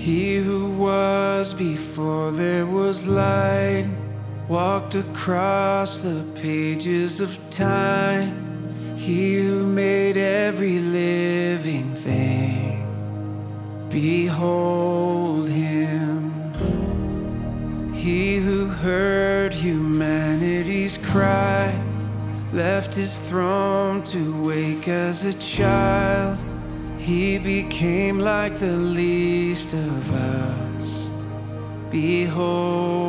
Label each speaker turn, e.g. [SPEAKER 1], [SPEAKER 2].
[SPEAKER 1] He who was before there was light walked across the pages of time. He who made every living thing. Behold him. He who heard humanity's cry left his throne to wake as a child. He became like the least of us. Behold.